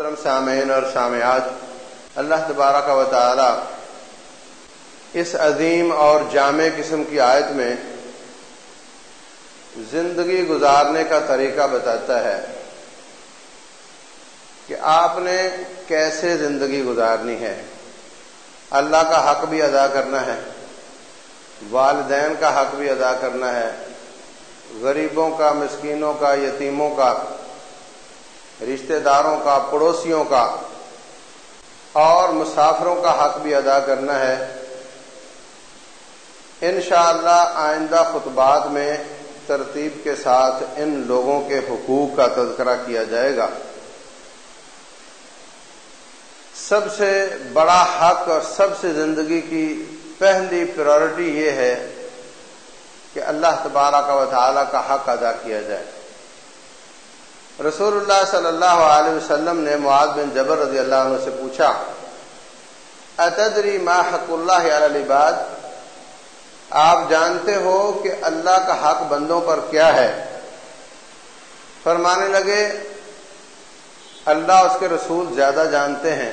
محترم سامعین اور سامعات، اللہ تبارہ کا تعالی اس عظیم اور جامع قسم کی آیت میں زندگی گزارنے کا طریقہ بتاتا ہے کہ آپ نے کیسے زندگی گزارنی ہے۔ اللہ کا حق بھی ادا کرنا ہے، والدین کا حق بھی ادا کرنا ہے، غریبوں کا، مسکینوں کا، یتیموں کا رشتہ داروں کا، پڑوسیوں کا اور مسافروں کا حق بھی ادا کرنا ہے۔ انشاءاللہ اللہ آئندہ خطبات میں ترتیب کے ساتھ ان لوگوں کے حقوق کا تذکرہ کیا جائے گا۔ سب سے بڑا حق اور سب سے زندگی کی پہلی پرائرٹی یہ ہے کہ اللہ تبارہ کا تعالیٰ کا حق ادا کیا جائے۔ رسول اللہ صلی اللہ علیہ وسلم نے معاذ بن جبر رضی اللہ عنہ سے پوچھا، اتدری ما حق اللہ العباد؟ آپ جانتے ہو کہ اللہ کا حق بندوں پر کیا ہے؟ فرمانے لگے، اللہ اس کے رسول زیادہ جانتے ہیں۔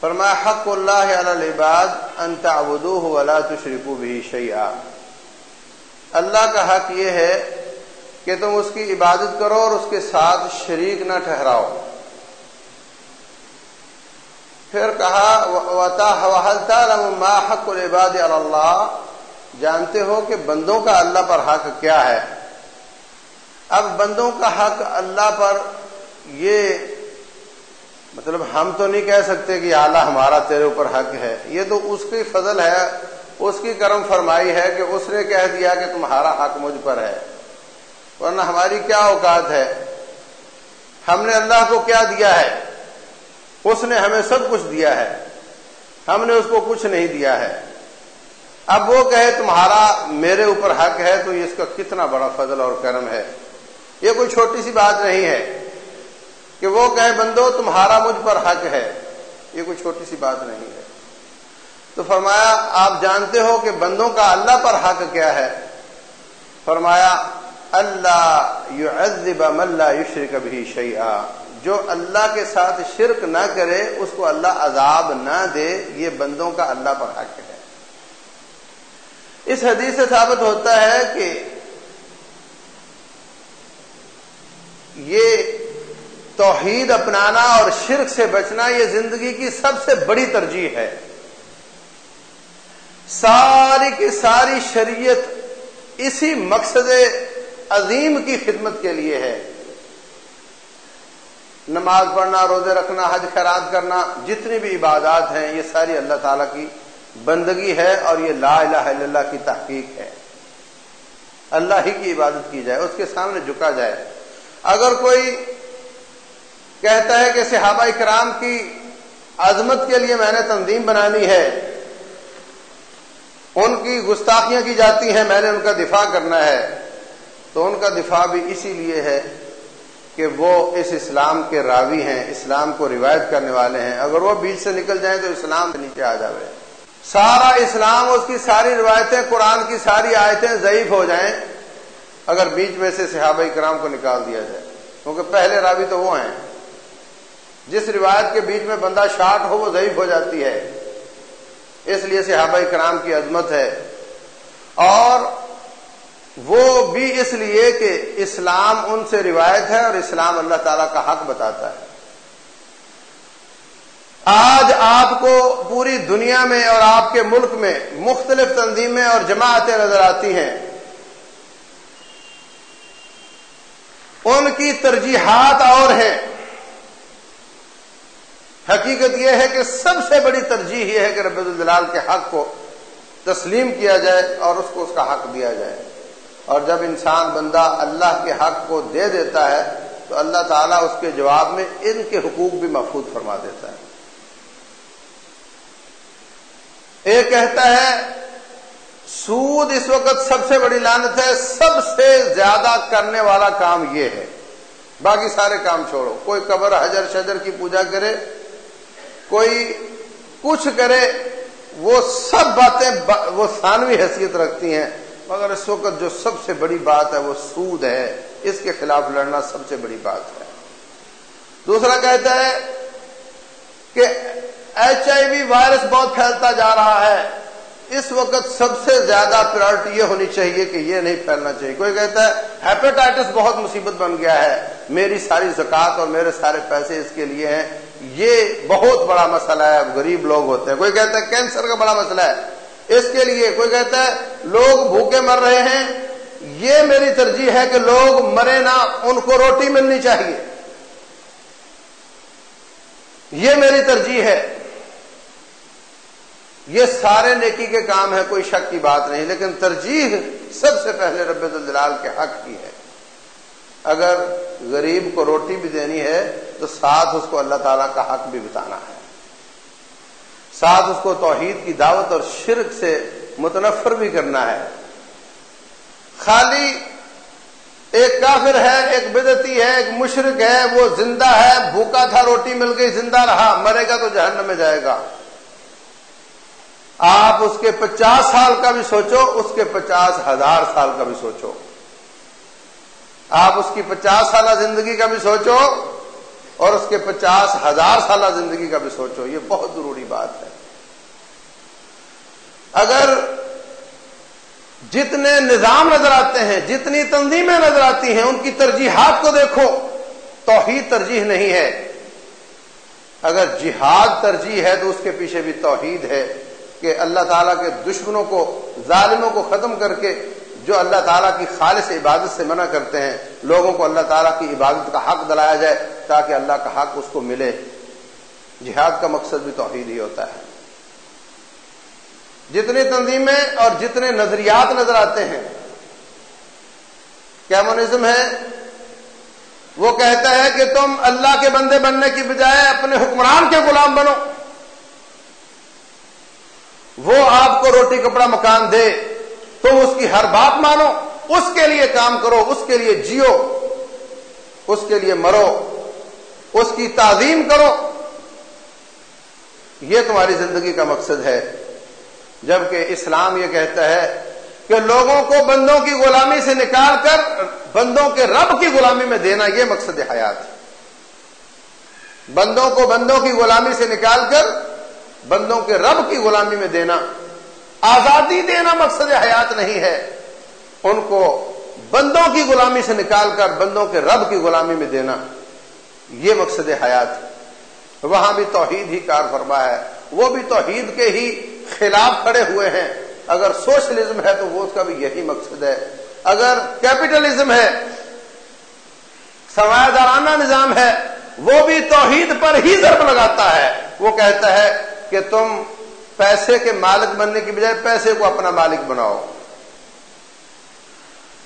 فرمایا حق اللہ العباد انت ابدو ولا تشرکو بھی شیئا۔ اللہ کا حق یہ ہے کہ تم اس کی عبادت کرو اور اس کے ساتھ شریک نہ ٹھہراؤ۔ پھر کہا حق العباد اللہ جانتے ہو کہ بندوں کا اللہ پر حق کیا ہے۔ اب بندوں کا حق اللہ پر یہ مطلب ہم تو نہیں کہہ سکتے کہ اعلیٰ ہمارا تیرے اوپر حق ہے۔ یہ تو اس کی فضل ہے، اس کی کرم فرمائی ہے کہ اس نے کہہ دیا کہ تمہارا حق مجھ پر ہے۔ ورنہ ہماری کیا اوقات ہے؟ ہم نے اللہ کو کیا دیا ہے؟ اس نے ہمیں سب کچھ دیا ہے۔ ہم نے اس کو کچھ نہیں دیا ہے۔ اب وہ کہے تمہارا میرے اوپر حق ہے تو اس کا کتنا بڑا فضل اور کرم ہے۔ یہ کوئی چھوٹی سی بات نہیں ہے کہ وہ کہے، بندو، تمہارا مجھ پر حق ہے۔ یہ کوئی چھوٹی سی بات نہیں ہے۔ تو فرمایا، آپ جانتے ہو کہ بندوں کا اللہ پر حق کیا ہے؟ فرمایا اللہ يعذب من لا يشرك به شيئا جو اللہ کے ساتھ شرک نہ کرے، اس کو اللہ عذاب نہ دے، یہ بندوں کا اللہ پر حق ہے۔ اس حدیث سے ثابت ہوتا ہے کہ یہ توحید اپنانا اور شرک سے بچنا، یہ زندگی کی سب سے بڑی ترجیح ہے۔ ساری کی ساری شریعت اسی مقصد عظیم کی خدمت کے لیے ہے۔ نماز پڑھنا، روزے رکھنا، حج خیرات کرنا، جتنی بھی عبادات ہیں، یہ ساری اللہ تعالی کی بندگی ہے اور یہ لا الہ الا اللہ کی تحقیق ہے۔ اللہ ہی کی عبادت کی جائے، اس کے سامنے جھکا جائے۔ اگر کوئی کہتا ہے کہ صحابہ کرام کی عظمت کے لیے میں نے تنظیم بنانی ہے، ان کی گستاخیاں کی جاتی ہیں، میں نے ان کا دفاع کرنا ہے۔ تو ان کا دفاع بھی اسی لیے ہے کہ وہ اس اسلام کے راوی ہیں، اسلام کو روایت کرنے والے ہیں۔ اگر وہ بیچ سے نکل جائیں تو اسلام سے نیچے آ جائے سارا اسلام، اس کی ساری روایتیں، قرآن کی ساری آیتیں ضعیف ہو جائیں اگر بیچ میں سے صحابہ کرام کو نکال دیا جائے۔ کیونکہ پہلے راوی تو وہ ہیں۔ جس روایت کے بیچ میں بندہ شارٹ ہو وہ ضعیف ہو جاتی ہے۔ اس لیے صحابہ کرام کی عظمت ہے۔ اور وہ بھی اس لیے کہ اسلام ان سے روایت ہے اور اسلام اللہ تعالی کا حق بتاتا ہے۔ آج آپ کو پوری دنیا میں اور آپ کے ملک میں مختلف تنظیمیں اور جماعتیں نظر آتی ہیں۔ ان کی ترجیحات اور ہیں۔ حقیقت یہ ہے کہ سب سے بڑی ترجیح یہ ہے کہ رب الجلال کے حق کو تسلیم کیا جائے اور اس کو اس کا حق دیا جائے۔ اور جب انسان بندہ اللہ کے حق کو دے دیتا ہے تو اللہ تعالیٰ اس کے جواب میں ان کے حقوق بھی محفوظ فرما دیتا ہے۔ ایک کہتا ہے، سود اس وقت سب سے بڑی لانت ہے، سب سے زیادہ کرنے والا کام یہ ہے۔ باقی سارے کام چھوڑو۔ کوئی قبر، حجر، شجر کی پوجا کرے، کوئی کچھ کرے، وہ سب باتیں وہ ثانوی حیثیت رکھتی ہیں۔ مگر اس وقت جو سب سے بڑی بات ہے وہ سود ہے، اس کے خلاف لڑنا سب سے بڑی بات ہے۔ دوسرا کہتا ہے کہ ایچ آئی وی وائرس بہت پھیلتا جا رہا ہے۔ اس وقت سب سے زیادہ پرائرٹی یہ ہونی چاہیے کہ یہ نہیں پھیلنا چاہیے۔ کوئی کہتا ہے ہیپیٹائٹس بہت مصیبت بن گیا ہے، میری ساری زکات اور میرے سارے پیسے اس کے لیے ہیں۔ یہ بہت بڑا مسئلہ ہے، غریب لوگ ہوتے ہیں۔ کوئی کہتا ہے کینسر کا بڑا مسئلہ ہے۔ اس کے لیے کوئی کہتا ہے، لوگ بھوکے مر رہے ہیں، یہ میری ترجیح ہے کہ لوگ مرے نہ، ان کو روٹی ملنی چاہیے۔ یہ میری ترجیح ہے۔ یہ سارے نیکی کے کام ہے کوئی شک کی بات نہیں، لیکن ترجیح سب سے پہلے رب الجلال کے حق کی ہے۔ اگر غریب کو روٹی بھی دینی ہے، تو ساتھ اس کو اللہ تعالیٰ کا حق بھی بتانا ہے۔ ساتھ اس کو توحید کی دعوت اور شرک سے متنفر بھی کرنا ہے۔ خالی ایک کافر ہے، ایک بدتی ہے، ایک مشرق ہے، وہ زندہ ہے، بھوکا تھا، روٹی مل گئی، زندہ رہا، مرے گا تو جہنم میں جائے گا۔ آپ اس کے پچاس سال کا بھی سوچو، اس کے پچاس ہزار سال کا بھی سوچو۔ آپ اس کی پچاس سالہ زندگی کا بھی سوچو اور اس کے پچاس ہزار سالہ زندگی کا بھی سوچو، یہ بہت ضروری بات ہے۔ اگر جتنے نظام نظر آتے ہیں، جتنی تنظیمیں نظر آتی ہیں، ان کی ترجیحات کو دیکھو، توحید ترجیح نہیں ہے۔ اگر جہاد ترجیح ہے تو اس کے پیچھے بھی توحید ہے کہ اللہ تعالیٰ کے دشمنوں کو، ظالموں کو ختم کر کے جو اللہ تعالیٰ کی خالص عبادت سے منع کرتے ہیں، لوگوں کو اللہ تعالیٰ کی عبادت کا حق دلایا جائے تاکہ اللہ کا حق اس کو ملے۔ جہاد کا مقصد بھی توحید ہی ہوتا ہے۔ جتنی تنظیمیں اور جتنے نظریات نظر آتے ہیں کیمونزم ہے؟ وہ کہتا ہے کہ تم اللہ کے بندے بننے کی بجائے اپنے حکمران کے غلام بنو۔ وہ آپ کو روٹی کپڑا مکان دے۔ تم اس کی ہر بات مانو، اس کے لیے کام کرو، اس کے لیے جیو، اس کے لیے مرو، اس کی تعظیم کرو۔ یہ تمہاری زندگی کا مقصد ہے۔ جبکہ اسلام یہ کہتا ہے کہ لوگوں کو بندوں کی غلامی سے نکال کر بندوں کے رب کی غلامی میں دینا یہ مقصد حیات ہے۔ بندوں کو بندوں کی غلامی سے نکال کر بندوں کے رب کی غلامی میں دینا۔ آزادی دینا مقصد حیات نہیں ہے۔ ان کو بندوں کی غلامی سے نکال کر بندوں کے رب کی غلامی میں دینا، یہ مقصد حیات وہاں بھی توحید ہی کار فرما ہے۔ وہ بھی توحید کے ہی خلاف کھڑے ہوئے ہیں۔ اگر سوشلزم ہے تو وہ اس کا بھی یہی مقصد ہے۔ اگر کیپٹلزم ہے سرمایہ دارانہ نظام ہے، وہ بھی توحید پر ہی ضرب لگاتا ہے۔ وہ کہتا ہے کہ تم پیسے کے مالک بننے کی بجائے پیسے کو اپنا مالک بناؤ۔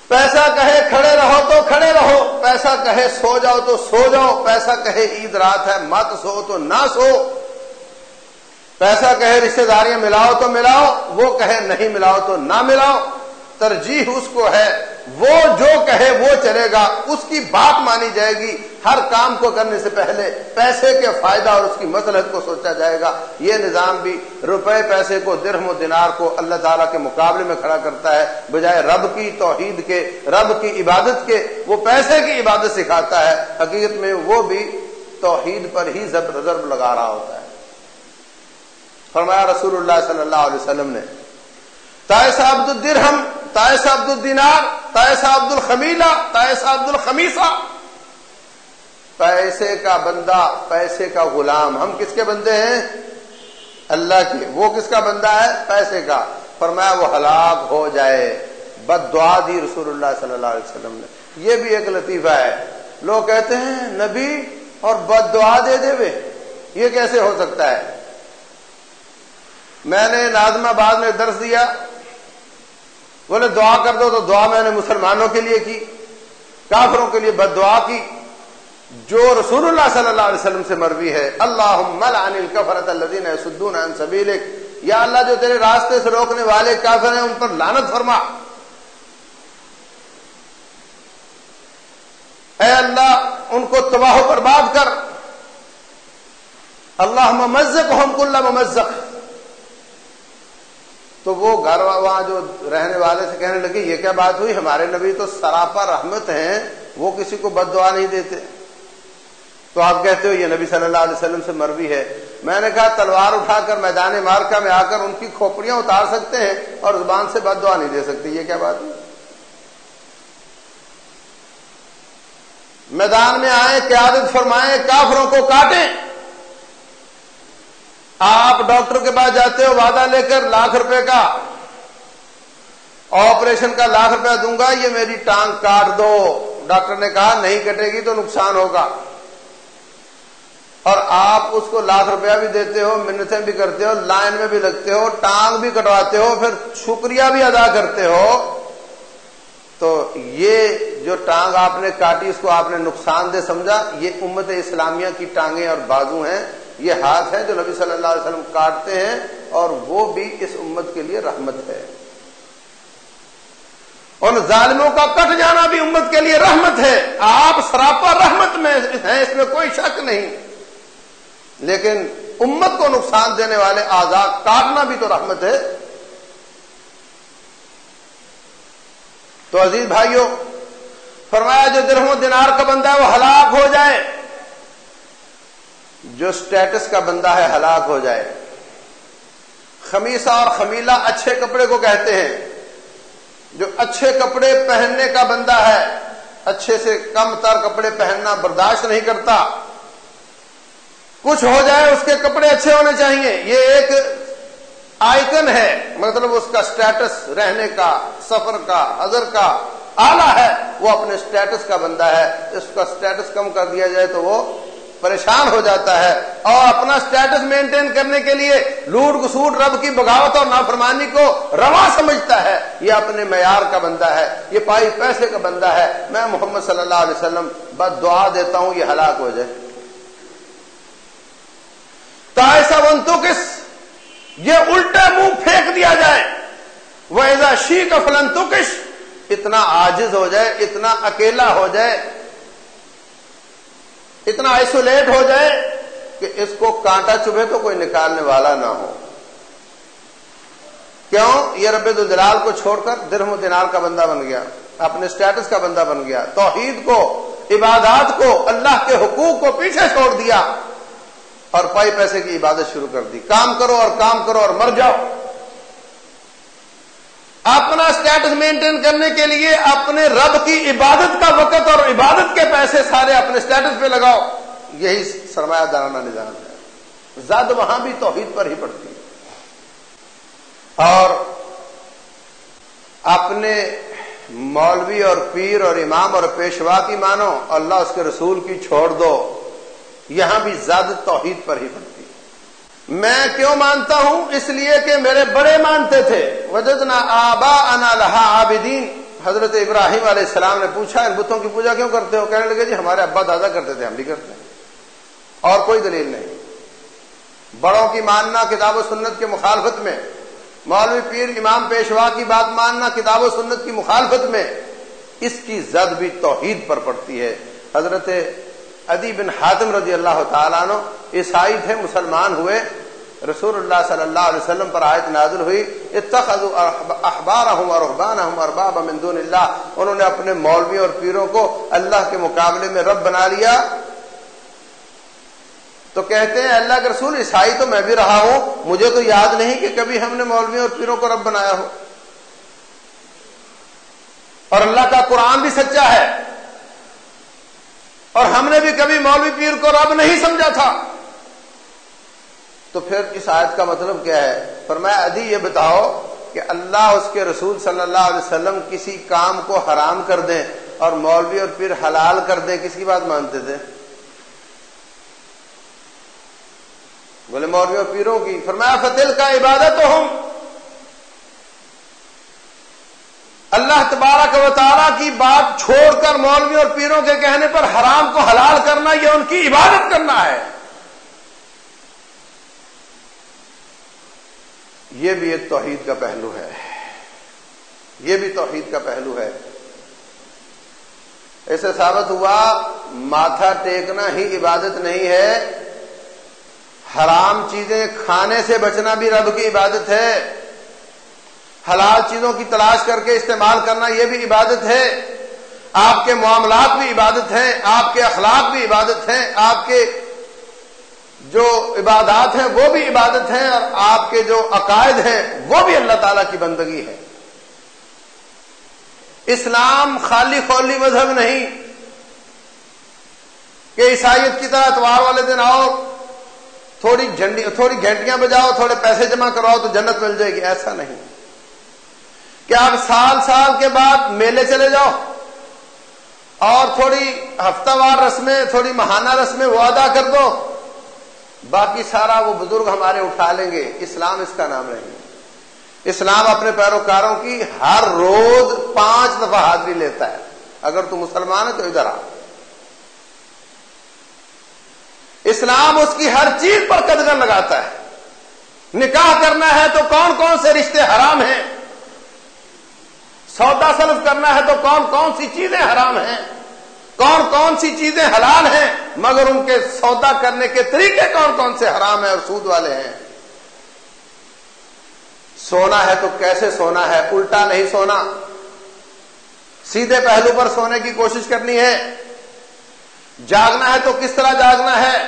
پیسہ کہے کھڑے رہو تو کھڑے رہو، پیسہ کہے سو جاؤ تو سو جاؤ، پیسہ کہے عید رات ہے مت سو تو نہ سو۔ پیسہ کہے رشتے داریاں ملاؤ تو ملاؤ، وہ کہے نہیں ملاؤ تو نہ ملاؤ۔ ترجیح اس کو ہے وہ جو کہے وہ چلے گا، اس کی بات مانی جائے گی۔ ہر کام کو کرنے سے پہلے پیسے کے فائدہ اور اس کی مسلحت کو سوچا جائے گا۔ یہ نظام بھی روپے، پیسے کو، درہم و دینار کو اللہ تعالیٰ کے مقابلے میں کھڑا کرتا ہے۔ بجائے رب کی توحید کے، رب کی عبادت کے، وہ پیسے کی عبادت سکھاتا ہے۔ حقیقت میں وہ بھی توحید پر ہی ضرب لگا رہا ہوتا ہے۔ فرمایا رسول اللہ صلی اللہ علیہ وسلم نے تائسا عبد الدرہم تائسا عبد الدینار تائسا عبد الخمیلا تائسا عبد الخمیسا پیسے کا بندہ، پیسے کا غلام۔ ہم کس کے بندے ہیں؟ اللہ کے۔ وہ کس کا بندہ ہے؟ پیسے کا۔ فرمایا وہ ہلاک ہو جائے۔ بد دعا دی رسول اللہ صلی اللہ علیہ وسلم نے۔ یہ بھی ایک لطیفہ ہے۔ لوگ کہتے ہیں، نبی اور بد دعا دے دے وے۔ یہ کیسے ہو سکتا ہے؟ میں نے نازم آباد میں درس دیا۔ بولے دعا کر دو تو دعا میں نے مسلمانوں کے لیے کی، کافروں کے لیے بد دعا کی۔ جو رسول اللہ صلی اللہ علیہ وسلم سے مروی ہے اللہ سدون یا اللہ جو تیرے راستے سے روکنے والے کافر ہیں، ان پر لانت فرما۔ اے اللہ، ان کو تباہ و برباد کر۔ اللہ ممزق ہم کل ممزق۔ تو وہ گھر وہاں جو رہنے والے سے کہنے لگے، یہ کیا بات ہوئی؟ ہمارے نبی تو سراپا رحمت ہیں، وہ کسی کو بد دعا نہیں دیتے۔ تو آپ کہتے ہو، یہ نبی صلی اللہ علیہ وسلم سے مروی ہے۔ میں نے کہا، تلوار اٹھا کر میدان مارکا میں آ کر ان کی کھوپڑیاں اتار سکتے ہیں اور زبان سے بد دعا نہیں دے سکتے۔ یہ کیا بات ہے میدان میں آئے، قیادت فرمائیں کافروں کو کاٹیں۔ آپ ڈاکٹر کے پاس جاتے ہو، وعدہ لے کر لاکھ روپے کا آپریشن کا لاکھ روپیہ دوں گا، یہ میری ٹانگ کاٹ دو۔ ڈاکٹر نے کہا، نہیں کٹے گی تو نقصان ہوگا۔ اور آپ اس کو لاکھ روپیہ بھی دیتے ہو، منتیں بھی کرتے ہو، لائن میں بھی لگتے ہو، ٹانگ بھی کٹواتے ہو، پھر شکریہ بھی ادا کرتے ہو۔ تو یہ جو ٹانگ آپ نے کاٹی، اس کو آپ نے نقصان دہ سمجھا۔ یہ امت اسلامیہ کی ٹانگیں اور بازو ہیں۔ یہ ہاتھ ہے جو نبی صلی اللہ علیہ وسلم کاٹتے ہیں اور وہ بھی اس امت کے لیے رحمت ہے۔ ان ظالموں کا کٹ جانا بھی امت کے لیے رحمت ہے۔ آپ سراپا رحمت میں ہیں، اس میں کوئی شک نہیں۔ لیکن امت کو نقصان دینے والے آزاد کاٹنا بھی تو رحمت ہے۔ تو عزیز بھائیوں، فرمایا جو درہم و دینار کا بندہ ہے، وہ ہلاک ہو جائے۔ جو سٹیٹس کا بندہ ہے، ہلاک ہو جائے۔ خمیسہ اور خمیلہ اچھے کپڑے کو کہتے ہیں۔ جو اچھے کپڑے پہننے کا بندہ ہے، اچھے سے کم تر کپڑے پہننا برداشت نہیں کرتا۔ کچھ ہو جائے، اس کے کپڑے اچھے ہونے چاہیے۔ یہ ایک آئکن ہے مطلب اس کا سٹیٹس رہنے کا، سفر کا، حضر کا آلہ ہے۔ وہ اپنے سٹیٹس کا بندہ ہے۔ اس کا سٹیٹس کم کر دیا جائے تو وہ پریشان ہو جاتا ہے اور اپنا سٹیٹس مینٹین کرنے کے لیے لوٹ گسوٹ رب کی بغاوت اور نافرمانی کو روا سمجھتا ہے۔ یہ اپنے معیار کا بندہ ہے، یہ پائی پیسے کا بندہ ہے۔ میں محمد صلی اللہ علیہ وسلم بس دعا دیتا ہوں، یہ ہلاک ہو جائے۔ ایسا تو کس؟ یہ الٹا منہ پھینک دیا جائے۔ وہ ایزا شی کا فلن تو کش اتنا آجز ہو جائے، اتنا اکیلا ہو جائے۔ اتنا آئسولیٹ ہو جائے کہ اس کو کانٹا چبھے تو کوئی نکالنے والا نہ ہو۔ کیوں؟ یہ رب الجلال کو چھوڑ کر درم و دینار کا بندہ بن گیا، اپنے سٹیٹس کا بندہ بن گیا، توحید کو، عبادات کو، اللہ کے حقوق کو پیچھے چھوڑ دیا اور پائی پیسے کی عبادت شروع کر دی۔ کام کرو اور کام کرو اور مر جاؤ۔ اپنا سٹیٹس مینٹین کرنے کے لیے اپنے رب کی عبادت کا وقت اور عبادت کے پیسے سارے اپنے سٹیٹس پہ لگاؤ۔ یہی سرمایہ دارانہ نظام ہے۔ زد وہاں بھی توحید پر ہی پڑتی ہے۔ اور اپنے مولوی اور پیر اور امام اور پیشوا کی مانو، اللہ اس کے رسول کی چھوڑ دو۔ یہاں بھی زیادہ توحید پر ہی پڑتی میں کیوں مانتا ہوں؟ اس لیے کہ میرے بڑے مانتے تھے۔ وجدنا آبا انا لہا عابدین۔ حضرت ابراہیم علیہ السلام نے پوچھا، ان بتوں کی پوجا کیوں کرتے ہو؟ کہنے لگے جی ہمارے ابا دادا کرتے تھے، ہم بھی کرتے ہیں۔ اور کوئی دلیل نہیں۔ بڑوں کی ماننا کتاب و سنت کے مخالفت میں، مولوی پیر امام پیشوا کی بات ماننا کتاب و سنت کی مخالفت میں، اس کی زد بھی توحید پر پڑتی ہے۔ حضرت ادی بن حاتم رضی اللہ تعالیٰ عیسائی تھے، مسلمان ہوئے۔ رسول اللہ صلی اللہ علیہ وسلم پر آیت نازل ہوئی، اتخذوا احبارهم ورهبانهم اربابا من دون اللہ۔ انہوں نے اپنے مولوی اور پیروں کو اللہ کے مقابلے میں رب بنا لیا۔ تو کہتے ہیں، اللہ کے رسول عیسائی تو میں بھی رہا ہوں، مجھے تو یاد نہیں کہ کبھی ہم نے مولوی اور پیروں کو رب بنایا ہو۔ اور اللہ کا قرآن بھی سچا ہے۔ اور ہم نے بھی کبھی مولوی پیر کو رب نہیں سمجھا تھا۔ تو پھر اس آیت کا مطلب کیا ہے؟ فرمایا ادی یہ بتاؤ کہ اللہ اس کے رسول صلی اللہ علیہ وسلم کسی کام کو حرام کر دیں اور مولوی اور پیر حلال کر دیں، کس کی بات مانتے تھے؟ بولے، مولوی اور پیروں کی۔ فرمایا فتل کا عبادت ہوں اللہ تبارک و تعالیٰ کی بات چھوڑ کر مولوی اور پیروں کے کہنے پر حرام کو حلال کرنا، یہ ان کی عبادت کرنا ہے۔ یہ بھی ایک توحید کا پہلو ہے۔ یہ بھی توحید کا پہلو ہے۔ ایسے ثابت ہوا ماتھا ٹیکنا ہی عبادت نہیں ہے۔ حرام چیزیں کھانے سے بچنا بھی رب کی عبادت ہے۔ حلال چیزوں کی تلاش کر کے استعمال کرنا یہ بھی عبادت ہے۔ آپ کے معاملات بھی عبادت ہیں، آپ کے اخلاق بھی عبادت ہیں، آپ کے جو عبادات ہیں وہ بھی عبادت ہیں اور آپ کے جو عقائد ہیں وہ بھی اللہ تعالی کی بندگی ہے۔ اسلام خالی خولی مذہب نہیں۔ کہ عیسائیت کی طرح اتوار والے دن آؤ، تھوڑی جھنڈی، تھوڑی گھنٹیاں بجاؤ، تھوڑے پیسے جمع کراؤ تو جنت مل جائے گی، ایسا نہیں۔ کہ آپ سال سال کے بعد میلے چلے جاؤ اور تھوڑی ہفتہ وار رسمیں، تھوڑی ماہانہ رسمیں وہ ادا کر دو۔ باقی سارا وہ بزرگ ہمارے اٹھا لیں گے، اسلام اس کا نام نہیں اسلام اپنے پیروکاروں کی ہر روز پانچ دفعہ حاضری لیتا ہے۔ اگر تو مسلمان ہے تو ادھر آ۔ اسلام اس کی ہر چیز پر قدغن لگاتا ہے۔ نکاح کرنا ہے تو کون کون سے رشتے حرام ہیں؟ سودا سلف کرنا ہے تو کون کون سی چیزیں حرام ہیں؟ کون کون سی چیزیں حلال ہیں، مگر ان کے سودا کرنے کے طریقے کون کون سے حرام ہیں اور سود والے ہیں؟ سونا ہے تو کیسے سونا ہے؟ الٹا نہیں سونا۔ سیدھے پہلو پر سونے کی کوشش کرنی ہے۔ جاگنا ہے تو کس طرح جاگنا ہے؟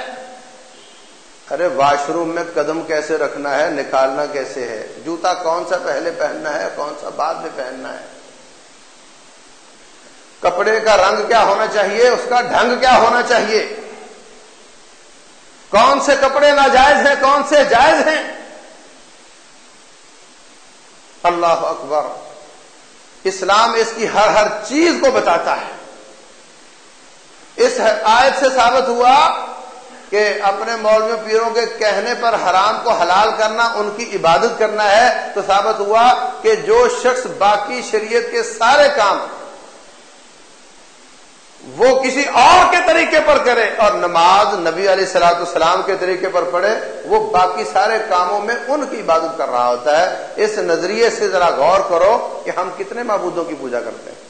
ارے، واش روم میں قدم کیسے رکھنا ہے، نکالنا کیسے ہے؟ جوتا کون سا پہلے پہننا ہے، کون سا بعد میں پہننا ہے؟ کپڑے کا رنگ کیا ہونا چاہیے، اس کا ڈھنگ کیا ہونا چاہیے؟ کون سے کپڑے ناجائز ہیں، کون سے جائز ہیں؟ اللہ اکبر، اسلام اس کی ہر ہر چیز کو بتاتا ہے۔ اس آیت سے ثابت ہوا کہ اپنے مولوی پیروں کے کہنے پر حرام کو حلال کرنا، ان کی عبادت کرنا ہے۔ تو ثابت ہوا کہ جو شخص باقی شریعت کے سارے کام وہ کسی اور کے طریقے پر کرے اور نماز نبی علیہ سلاۃ السلام کے طریقے پر پڑھے، وہ باقی سارے کاموں میں ان کی عبادت کر رہا ہوتا ہے۔ اس نظریے سے ذرا غور کرو کہ ہم کتنے معبودوں کی پوجا کرتے ہیں۔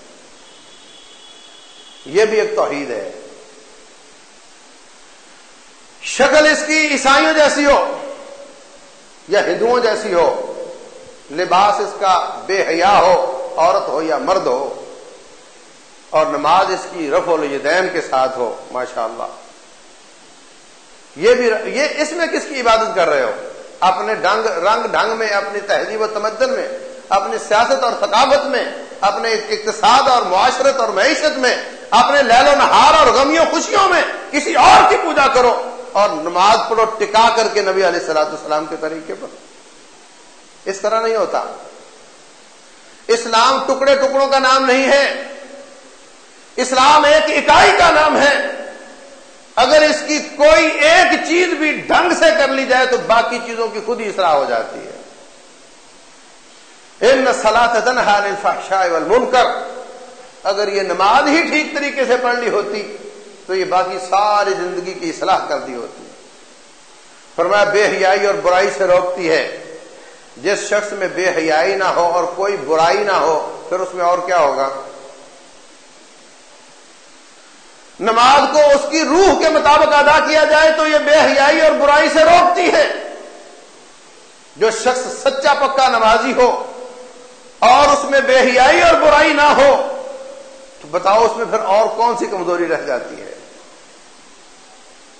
یہ بھی ایک توحید ہے۔ شکل اس کی عیسائیوں جیسی ہو یا ہندوؤں جیسی ہو، لباس اس کا بے حیا ہو، عورت ہو یا مرد ہو اور نماز اس کی رف الیدین کے ساتھ ہو ماشاء اللہ یہ بھی یہ اس میں کس کی عبادت کر رہے ہو؟ اپنے ڈنگ، رنگ ڈھنگ میں، اپنی تہذیب و تمدن میں، اپنی سیاست اور ثقافت میں، اپنے اقتصاد اور معاشرت اور معیشت میں، اپنے لہل و نہار اور غمیوں، خوشیوں میں کسی اور کی پوجا کرو اور نماز پڑھو، ٹکا کر کے نبی علیہ السلاۃ السلام کے طریقے پر۔ اس طرح نہیں ہوتا۔ اسلام ٹکڑے ٹکڑوں کا نام نہیں ہے۔ اسلام ایک اکائی کا نام ہے۔ اگر اس کی کوئی ایک چیز بھی ڈھنگ سے کر لی جائے تو باقی چیزوں کی خود ہی اصلاح ہو جاتی ہے۔ والمنکر۔ اگر یہ نماز ہی ٹھیک طریقے سے پڑھ لی ہوتی تو یہ باقی ساری زندگی کی اصلاح کر دی ہوتی۔ فرمایا، بے حیائی اور برائی سے روکتی ہے۔ جس شخص میں بے حیائی نہ ہو اور کوئی برائی نہ ہو، پھر اس میں اور کیا ہوگا؟ نماز کو اس کی روح کے مطابق ادا کیا جائے تو یہ بے حیائی اور برائی سے روکتی ہے۔ جو شخص سچا پکا نمازی ہو اور اس میں بے حیائی اور برائی نہ ہو، تو بتاؤ اس میں پھر اور کون سی کمزوری رہ جاتی ہے؟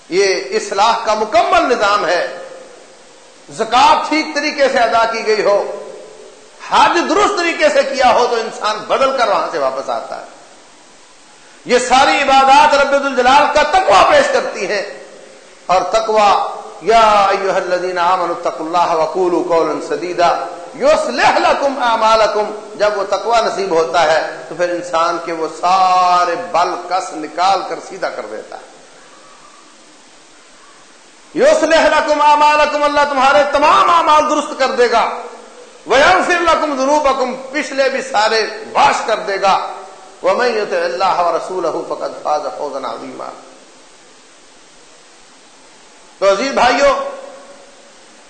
یہ اصلاح کا مکمل نظام ہے۔ زکات ٹھیک طریقے سے ادا کی گئی ہو، حج درست طریقے سے کیا ہو تو انسان بدل کر وہاں سے واپس آتا ہے۔ یہ ساری عبادات رب الجلال کا تقوا پیش کرتی ہیں۔ اور تقوا یا ایوہ الذین آمنوا اتقوا اللہ وقولوا قولا سدیدا، یصلح لکم اعمالکم۔ جب وہ تقوا نصیب ہوتا ہے، تو پھر انسان کے وہ سارے بل کس نکال کر سیدھا کر دیتا ہے۔ یصلح لکم اعمالکم، اللہ تمہارے تمام اعمال درست کر دے گا۔ ویغفر لکم ذنوبکم پچھلے بھی سارے واش کر دے گا۔ ومن يطع الله ورسوله فقد فاز فوزا عظيما. تو عزیز بھائیوں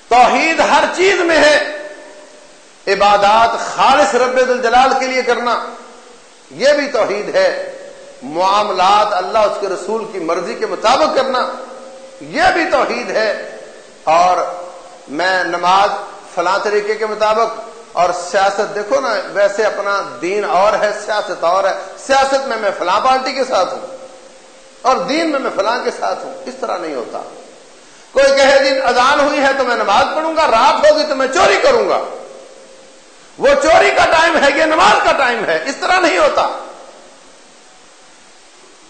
توحید ہر چیز میں ہے۔ عبادات خالص رب الجلال کے لیے کرنا، یہ بھی توحید ہے۔ معاملات اللہ اس کے رسول کی مرضی کے مطابق کرنا، یہ بھی توحید ہے۔ اور میں نماز فلاں طریقے کے مطابق اور سیاست دیکھو نا، ویسے اپنا دین اور ہے، سیاست اور ہے۔ سیاست میں میں فلاں پارٹی کے ساتھ ہوں اور دین میں میں فلاں کے ساتھ ہوں، اس طرح نہیں ہوتا۔ کوئی کہے دن اذان ہوئی ہے تو میں نماز پڑھوں گا، رات ہوگی تو میں چوری کروں گا۔ وہ چوری کا ٹائم ہے، یہ نماز کا ٹائم ہے، اس طرح نہیں ہوتا۔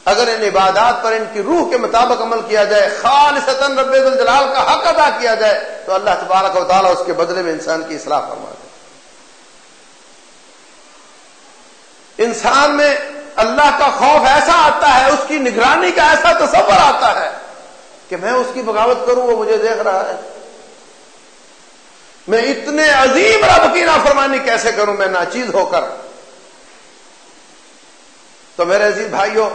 اگر ان عبادات پر ان کی روح کے مطابق عمل کیا جائے خالص رب الجلال کا حق ادا کیا جائے، تو اللہ تبارک و تعالیٰ اس کے بدلے میں انسان کی اصلاح فرما انسان میں اللہ کا خوف ایسا آتا ہے، اس کی نگرانی کا ایسا تصور آتا ہے کہ میں اس کی بغاوت کروں، وہ مجھے دیکھ رہا ہے۔ میں اتنے عظیم رب کی نافرمانی کیسے کروں؟ میں ناچیز ہو کر۔ تو میرے عزیز بھائیوں،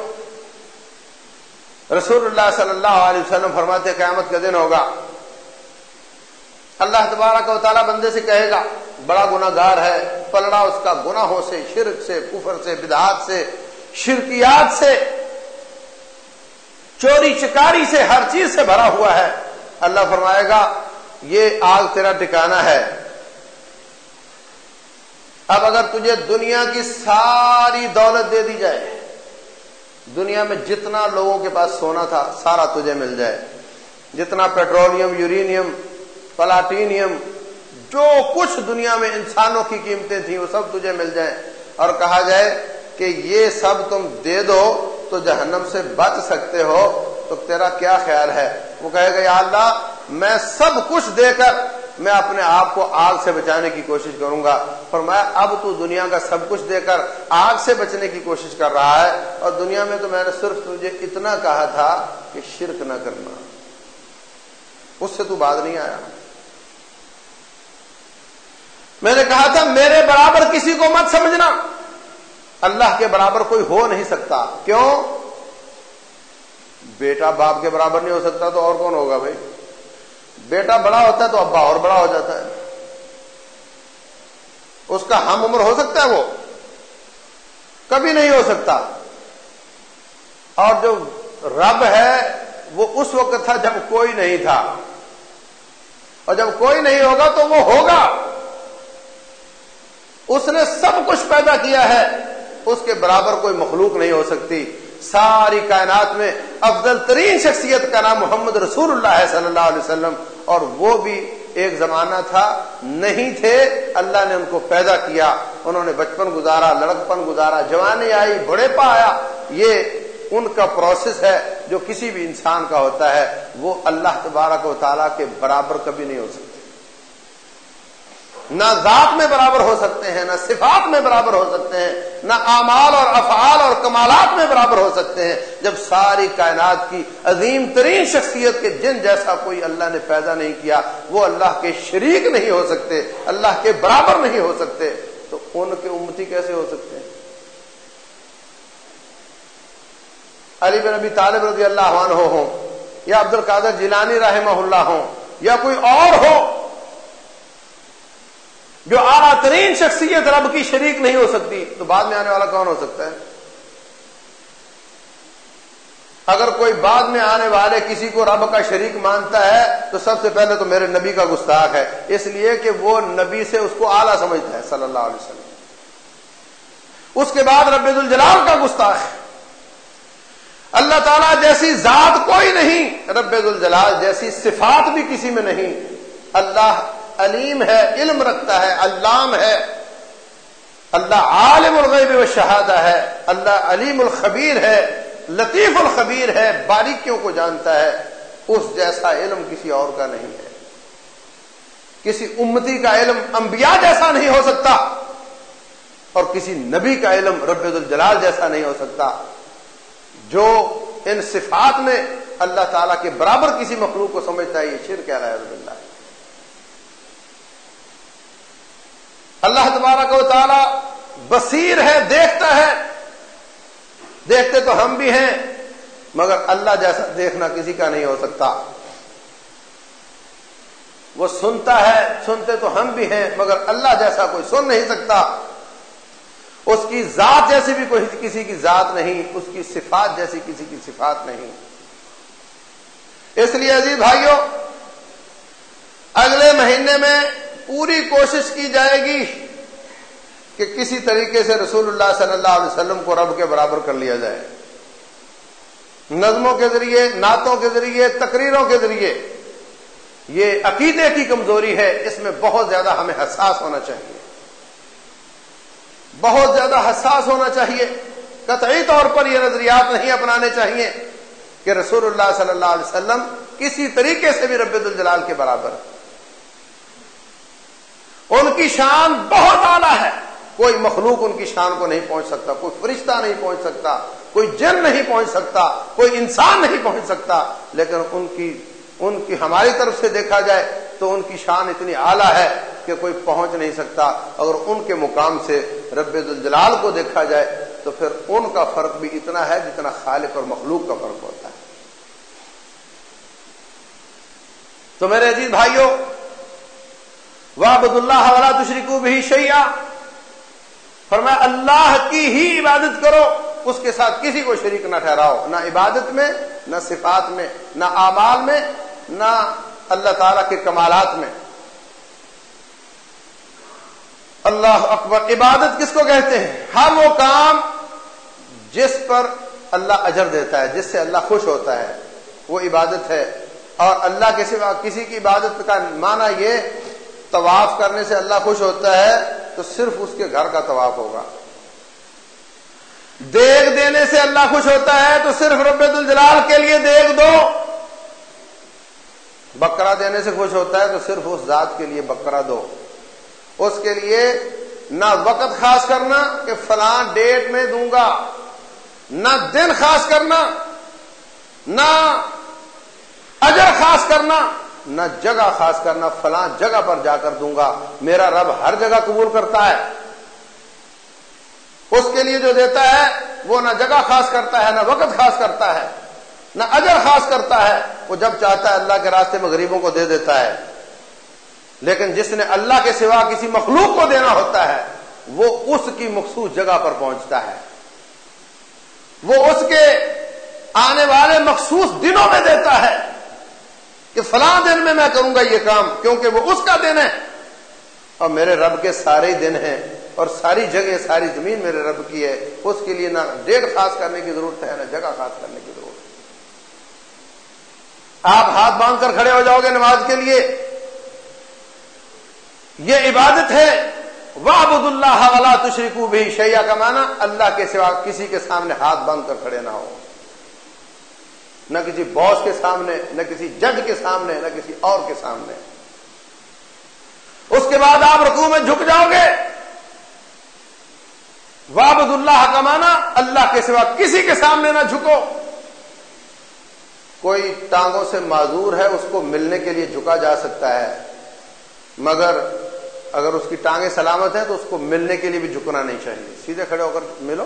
رسول اللہ صلی اللہ علیہ وسلم فرماتے قیامت کا دن ہوگا۔ اللہ تبارہ کا تعالیٰ بندے سے کہے گا بڑا گناہ گار ہے، پلڑا اس کا گناہوں سے، شرک سے، کفر سے، بدعات سے، شرکیات سے، چوری چکاری سے، ہر چیز سے بھرا ہوا ہے۔ اللہ فرمائے گا، یہ آگ تیرا ٹکانا ہے۔ اب اگر تجھے دنیا کی ساری دولت دے دی جائے، دنیا میں جتنا لوگوں کے پاس سونا تھا، سارا تجھے مل جائے۔ جتنا پیٹرولیم، یورینیم، پلاٹینیم جو کچھ دنیا میں انسانوں کی قیمتیں تھیں وہ سب تجھے مل جائیں۔ اور کہا جائے کہ یہ سب تم دے دو تو جہنم سے بچ سکتے ہو۔ تو تیرا کیا خیال ہے؟ وہ کہے گا، یا اللہ، میں سب کچھ دے کر میں اپنے آپ کو آگ سے بچانے کی کوشش کروں گا۔ پر میں اب تو دنیا کا سب کچھ دے کر آگ سے بچنے کی کوشش کر رہا ہے۔ اور دنیا میں تو میں نے صرف تجھے اتنا کہا تھا کہ شرک نہ کرنا۔ اس سے تو بات نہیں آیا۔ میں نے کہا تھا میرے برابر کسی کو مت سمجھنا۔ اللہ کے برابر کوئی ہو نہیں سکتا۔ کیوں؟ بیٹا باپ کے برابر نہیں ہو سکتا تو اور کون ہوگا بھائی؟ بیٹا بڑا ہوتا ہے تو ابا اور بڑا ہو جاتا ہے۔ اس کا ہم عمر ہو سکتا ہے وہ؟ کبھی نہیں ہو سکتا۔ اور جو رب ہے وہ اس وقت تھا جب کوئی نہیں تھا۔ اور جب کوئی نہیں ہوگا تو وہ ہوگا۔ اس نے سب کچھ پیدا کیا ہے، اس کے برابر کوئی مخلوق نہیں ہو سکتی۔ ساری کائنات میں افضل ترین شخصیت کا نام محمد رسول اللہ ہے صلی اللہ علیہ وسلم، اور وہ بھی ایک زمانہ تھا، نہیں تھے، اللہ نے ان کو پیدا کیا۔ انہوں نے بچپن گزارا، لڑکپن گزارا، جوانی آئی بڑے پا آیا۔ یہ ان کا پروسیس ہے جو کسی بھی انسان کا ہوتا ہے، وہ اللہ تبارک و تعالیٰ کے برابر کبھی نہیں ہو سکتا۔ نہ ذات میں برابر ہو سکتے ہیں، نہ صفات میں برابر ہو سکتے ہیں، نہ اعمال اور افعال اور کمالات میں برابر ہو سکتے ہیں۔ جب ساری کائنات کی عظیم ترین شخصیت کے جن جیسا کوئی اللہ نے پیدا نہیں کیا، وہ اللہ کے شریک نہیں ہو سکتے، اللہ کے برابر نہیں ہو سکتے، تو ان کے امتی کیسے ہو سکتے ہیں؟ علی بن نبی طالب رضی اللہ عنہ ہوں، یا عبد القادر جیلانی رحمہ اللہ ہوں، یا کوئی اور ہو جو اعلیٰ ترین شخصیت رب کی شریک نہیں ہو سکتی، تو بعد میں آنے والا کون ہو سکتا ہے؟ اگر کوئی بعد میں آنے والے کسی کو رب کا شریک مانتا ہے، تو سب سے پہلے تو میرے نبی کا گستاخ ہے۔ اس لیے کہ وہ نبی سے اس کو اعلیٰ سمجھتا ہے، صلی اللہ علیہ وسلم۔ اس کے بعد رب الجلال کا گستاخ ہے۔ اللہ تعالیٰ جیسی ذات کوئی نہیں، رب الجلال جیسی صفات بھی کسی میں نہیں۔ اللہ علیم ہے، علم رکھتا ہے، علام ہے۔ اللہ عالم الغیب و شہادہ ہے، اللہ علیم الخبیر ہے، لطیف الخبیر ہے، باریکیوں کو جانتا ہے۔ اس جیسا علم کسی اور کا نہیں ہے۔ کسی امتی کا علم انبیاء جیسا نہیں ہو سکتا۔ اور کسی نبی کا علم رب الجلال جیسا نہیں ہو سکتا۔ جو ان صفات میں اللہ تعالی کے برابر کسی مخلوق کو سمجھتا ہے، یہ شرک کہہ رہا ہے اللہ تبارک و تعالی بصیر ہے، دیکھتا ہے۔ دیکھتے تو ہم بھی ہیں، مگر اللہ جیسا دیکھنا کسی کا نہیں ہو سکتا۔ وہ سنتا ہے، سنتے تو ہم بھی ہیں، مگر اللہ جیسا کوئی سن نہیں سکتا۔ اس کی ذات جیسی بھی کوئی کسی کی ذات نہیں، اس کی صفات جیسی کسی کی صفات نہیں۔ اس لیے عزیز بھائیوں، اگلے مہینے میں پوری کوشش کی جائے گی کہ کسی طریقے سے رسول اللہ صلی اللہ علیہ وسلم کو رب کے برابر کر لیا جائے۔ نظموں کے ذریعے، نعتوں کے ذریعے، تقریروں کے ذریعے یہ عقیدے کی کمزوری ہے، اس میں بہت زیادہ ہمیں حساس ہونا چاہیے۔ بہت زیادہ حساس ہونا چاہیے۔ قطعی طور پر یہ نظریات نہیں اپنانے چاہیے کہ رسول اللہ صلی اللہ علیہ وسلم کسی طریقے سے بھی رب الجلال کے برابر ان کی شان بہت اعلیٰ ہے۔ کوئی مخلوق ان کی شان کو نہیں پہنچ سکتا، کوئی فرشتہ نہیں پہنچ سکتا، کوئی جن نہیں پہنچ سکتا، کوئی انسان نہیں پہنچ سکتا، لیکن ان کی ان کی ہماری طرف سے دیکھا جائے تو ان کی شان اتنی اعلیٰ ہے کہ کوئی پہنچ نہیں سکتا۔ اگر ان کے مقام سے رب الجلال کو دیکھا جائے تو پھر ان کا فرق بھی اتنا ہے جتنا خالق اور مخلوق کا فرق ہوتا ہے۔ تو میرے عزیز بھائیوں وابد اللہ والا تشریق بھی شیا فرمایا، اللہ کی ہی عبادت کرو، اس کے ساتھ کسی کو شریک نہ ٹھہراؤ۔ نہ عبادت میں، نہ صفات میں، نہ اعمال میں، نہ اللہ تعالی کے کمالات میں۔ اللہ اکبر، عبادت کس کو کہتے ہیں؟ ہر وہ کام جس پر اللہ اجر دیتا ہے، جس سے اللہ خوش ہوتا ہے، وہ عبادت ہے۔ اور اللہ کے سوا کسی کی عبادت کا معنی یہ طواف کرنے سے اللہ خوش ہوتا ہے تو صرف اس کے گھر کا طواف ہوگا۔ دیگ دینے سے اللہ خوش ہوتا ہے تو صرف رب الجلال کے لیے دیگ دو۔ بکرا دینے سے خوش ہوتا ہے تو صرف اس ذات کے لیے بکرا دو۔ اس کے لیے نہ وقت خاص کرنا کہ فلاں ڈیٹ میں دوں گا، نہ دن خاص کرنا، نہ اجر خاص کرنا۔ نہ جگہ خاص کرنا فلاں جگہ پر جا کر دوں گا۔ میرا رب ہر جگہ قبول کرتا ہے۔ اس کے لیے جو دیتا ہے، وہ نہ جگہ خاص کرتا ہے، نہ وقت خاص کرتا ہے، نہ اجر خاص کرتا ہے۔ وہ جب چاہتا ہے، اللہ کے راستے میں غریبوں کو دے دیتا ہے۔ لیکن جس نے اللہ کے سوا کسی مخلوق کو دینا ہوتا ہے، وہ اس کی مخصوص جگہ پر پہنچتا ہے۔ وہ اس کے آنے والے مخصوص دنوں میں دیتا ہے۔ کہ فلاں دن میں میں کروں گا یہ کام، کیونکہ وہ اس کا دن ہے۔ اور میرے رب کے سارے دن ہیں، اور ساری جگہ، ساری زمین میرے رب کی ہے۔ اس کے لیے نہ ڈیٹ خاص کرنے کی ضرورت ہے، نہ جگہ خاص کرنے کی ضرورت ہے۔ آپ ہاتھ باندھ کر کھڑے ہو جاؤ گے نماز کے لیے۔ یہ عبادت ہے۔ وابد اللہ والا بھی شیا کا معنی اللہ کے سوا کسی کے سامنے ہاتھ باندھ کر کھڑے نہ ہو۔ نہ کسی باس کے سامنے، نہ کسی جج کے سامنے، نہ کسی اور کے سامنے۔ اس کے بعد آپ رکوع میں جھک جاؤ گے۔ وابد اللہ کا مانا اللہ کے سوا کسی کے سامنے نہ جھکو۔ کوئی ٹانگوں سے معذور ہے، اس کو ملنے کے لیے جھکا جا سکتا ہے۔ مگر اگر اس کی ٹانگیں سلامت ہیں، تو اس کو ملنے کے لیے بھی جھکنا نہیں چاہیے۔ سیدھے کھڑے ہو کر ملو۔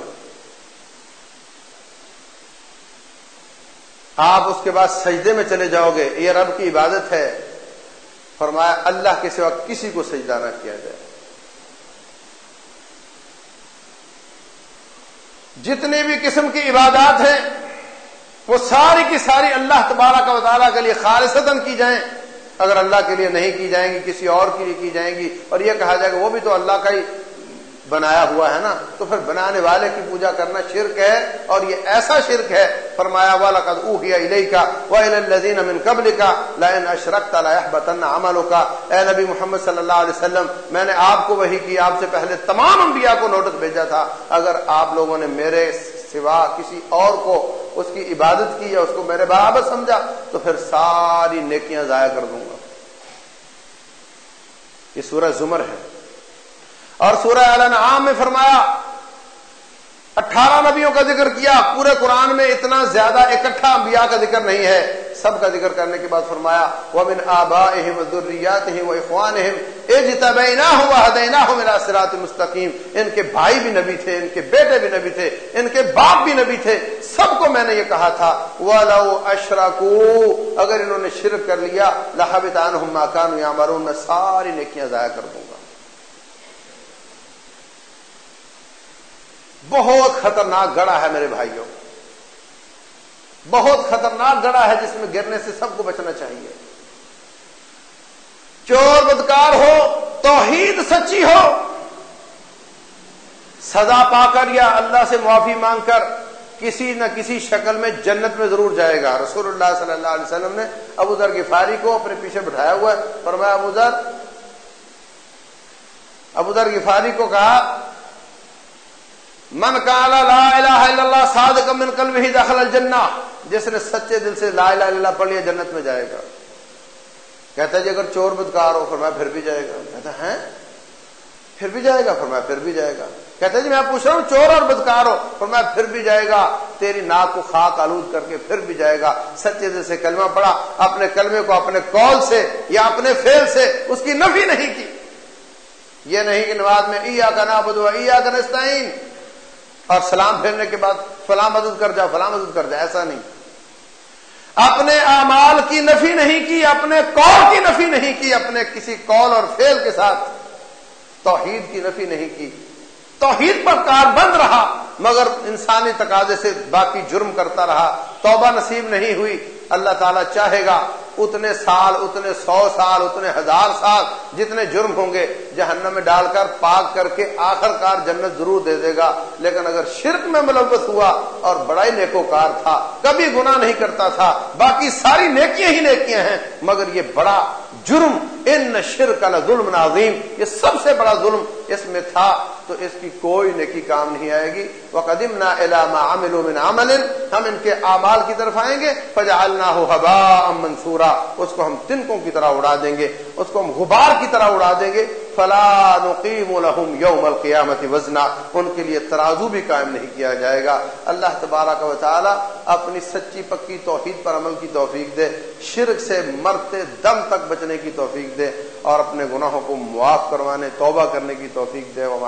آپ اس کے بعد سجدے میں چلے جاؤ گے، یہ رب کی عبادت ہے۔ فرمایا، اللہ کے سوا کسی کو سجدہ نہ کیا جائے۔ جتنی بھی قسم کی عبادات ہیں، وہ ساری کی ساری اللہ تبارہ کا مطالعہ کے لیے خالصتاً کی جائیں۔ اگر اللہ کے لیے نہیں کی جائیں گی، کسی اور کے لیے کی جائیں گی، اور یہ کہا جائے گا وہ بھی تو اللہ کا ہی بنایا ہوا ہے نا، تو پھر بنانے والے کی پوجا کرنا شرک ہے، اور یہ ایسا شرک ہے، فرمایا والا کا اوہیا الہی کا وزین امن قبل کا لائن اشرک طلح بطن عملوں کا اے نبی محمد صلی اللہ علیہ وسلم، میں نے آپ کو وہی کی، آپ سے پہلے تمام انبیاء کو نوٹس بھیجا تھا۔ اگر آپ لوگوں نے میرے سوا کسی اور کو اس کی عبادت کی یا اس کو میرے برابر سمجھا، تو پھر ساری نیکیاں ضائع کر دوں گا۔ یہ سورج زمر ہے۔ اور سورہ الانعام میں فرمایا، اٹھارہ نبیوں کا ذکر کیا، پورے قرآن میں اتنا زیادہ اکٹھا انبیاء کا ذکر نہیں ہے۔ سب کا ذکر کرنے کے بعد فرمایا وہ من آبا اہم ضروریات وہ اخوان ہدینا ہو مستقیم ان کے بھائی بھی نبی تھے، ان کے بیٹے بھی نبی تھے، ان کے باپ بھی نبی تھے۔ سب کو میں نے یہ کہا تھا وہ لو اگر انہوں نے شرک کر لیا لہبان ماکان یا مرون میں ساری نیکیاں ضائع کر دوں گا۔ بہت خطرناک گڑا ہے میرے بھائیوں۔ بہت خطرناک گڑا ہے جس میں گرنے سے سب کو بچنا چاہیے۔ چور بدکار ہو، توحید سچی ہو، سزا پا کر یا اللہ سے معافی مانگ کر کسی نہ کسی شکل میں جنت میں ضرور جائے گا۔ رسول اللہ صلی اللہ علیہ وسلم نے ابو ذر غفاری کو اپنے پیچھے بٹھایا ہوا ہے۔ فرمایا، ابو ذر ابو ذر غفاری کو کہا من قال لا الہ الا اللہ صادق من قلبہ دخل الجنہ، جس نے سچے دل سے لا الہ الا اللہ پڑھ لیا جنت میں جائے گا۔ کہتا ہے جی اگر چور بدکار ہو فرمایا پھر بھی جائے گا۔ کہتا ہے پھر بھی جائے گا فرمایا پھر بھی جائے گا۔ کہتے جی میں پوچھ رہا ہوں، چور اور بدکار ہو فرمایا پھر بھی جائے گا۔ تیری ناک کو خاک آلود کر کے پھر بھی جائے گا۔ سچے دل سے کلمہ پڑا اپنے کلمے کو اپنے کال سے یا اپنے فیل سے اس کی نفی نہیں کی۔ یہ نہیں کہ نواز میں ایا کا نا بدوا ایا کا نستعین اور سلام پھیرنے کے بعد فلاں مدد کر جا، فلاں مدد کر جا، ایسا نہیں۔ اپنے اعمال کی نفی نہیں کی، اپنے کال کی نفی نہیں کی، اپنے کسی کال اور فیل کے ساتھ توحید کی نفی نہیں کی۔ توحید پر کار بند رہا، مگر انسانی تقاضے سے باقی جرم کرتا رہا۔ توبہ نصیب نہیں ہوئی، اللہ تعالیٰ چاہے گا اتنے سال، اتنے سو سال، اتنے ہزار سال جتنے جرم ہوں گے، جہنم میں ڈال کر، پاک کر کے آخر کار جنت ضرور دے دے گا۔ لیکن اگر شرک میں ملوث ہوا اور بڑا ہی نیکوکار تھا، کبھی گناہ نہیں کرتا تھا، باقی ساری نیکیاں ہی نیکیاں ہیں، مگر یہ بڑا جرم، ان شرک ظلم نازیم یہ سب سے بڑا ظلم اس میں تھا، تو اس کی کوئی نیکی کام نہیں آئے گی۔ وہ قدیم نہ عمل، ہم ان کے اعمال کی طرف آئیں گے۔ فجعلنا ہو حبا منصورا اس کو ہم تنکوں کی طرح اڑا دیں گے، اس کو ہم غبار کی طرح اڑا دیں گے۔ فلا نقیم لهم یوم القیامت وزنا، ان کے لیے ترازو بھی قائم نہیں کیا جائے گا۔ اللہ تبارک و تعالی اپنی سچی پکی توحید پر عمل کی توفیق دے، شرک سے مرتے دم تک بچنے کی توفیق دے اور اپنے گناہوں کو معاف کروانے، توبہ کرنے کی توفیق دے۔ وہ